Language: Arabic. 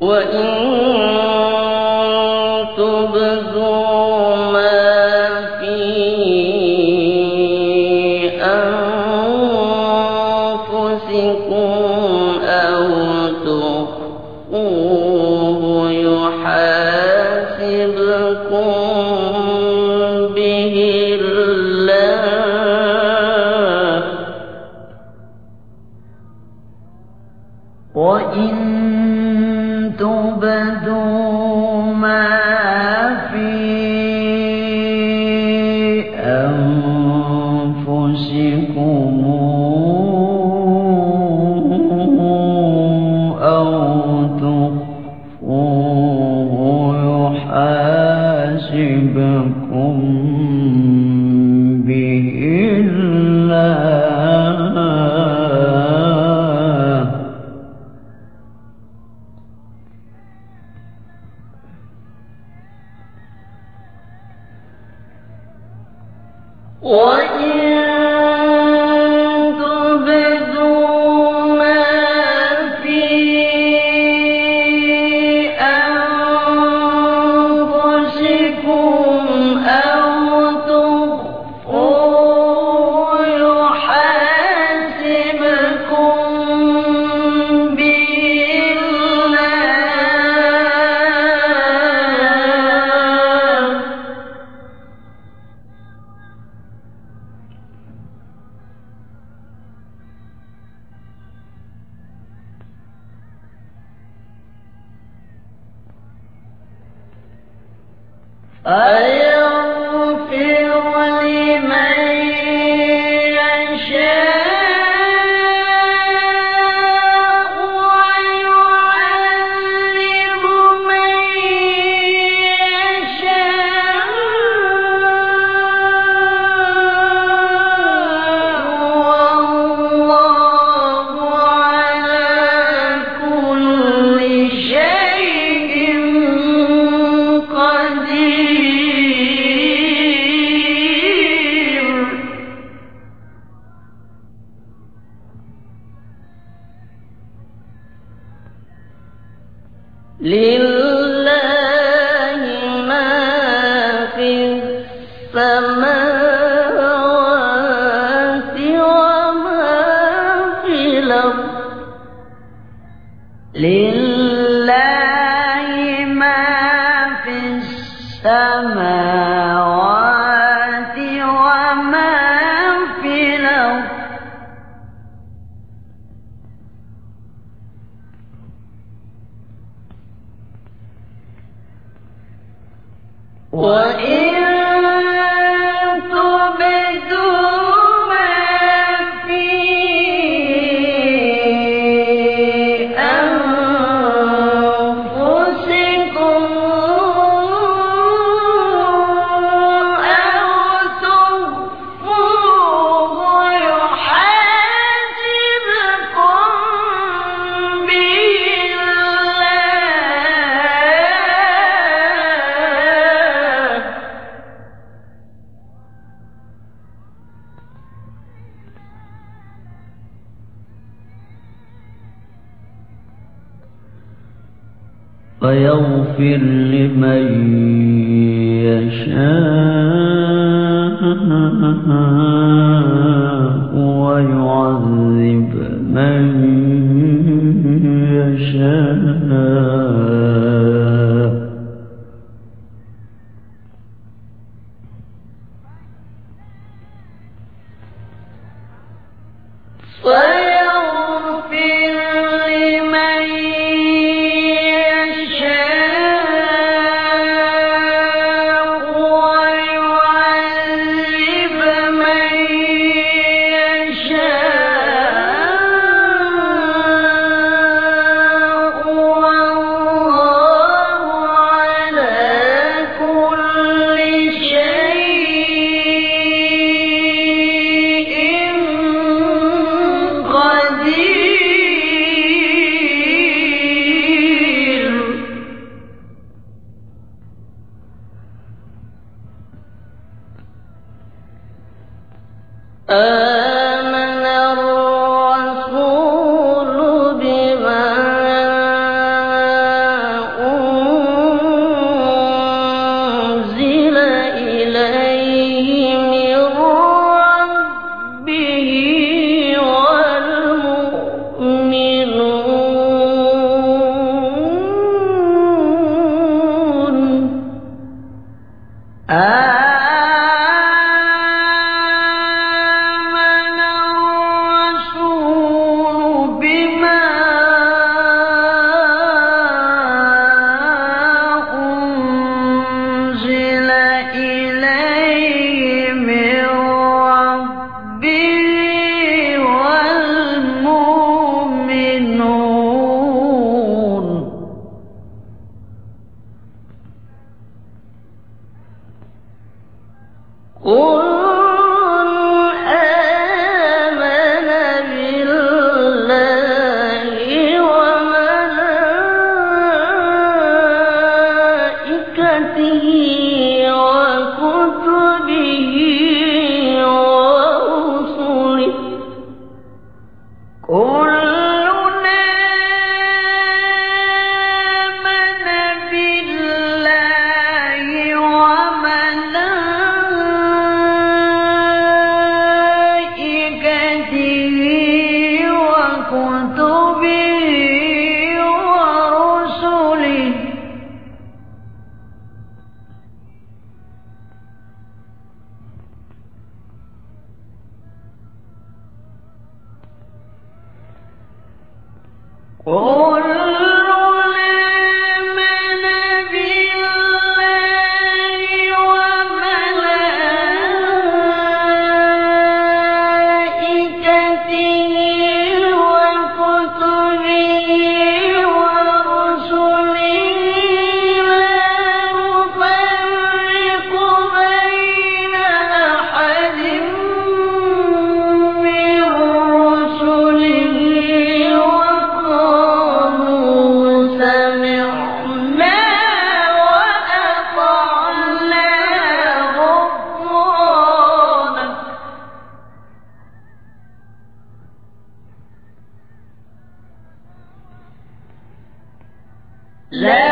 وَإِنَّ تبذوا ما في أنفسكم أو تخفوه يحاسبكم وإن تبدوا 我也哎呀。لله ما في السماوات وما في الأرض ويغفر لمن يشاء ويعذب من يشاء. 呃。وهو لا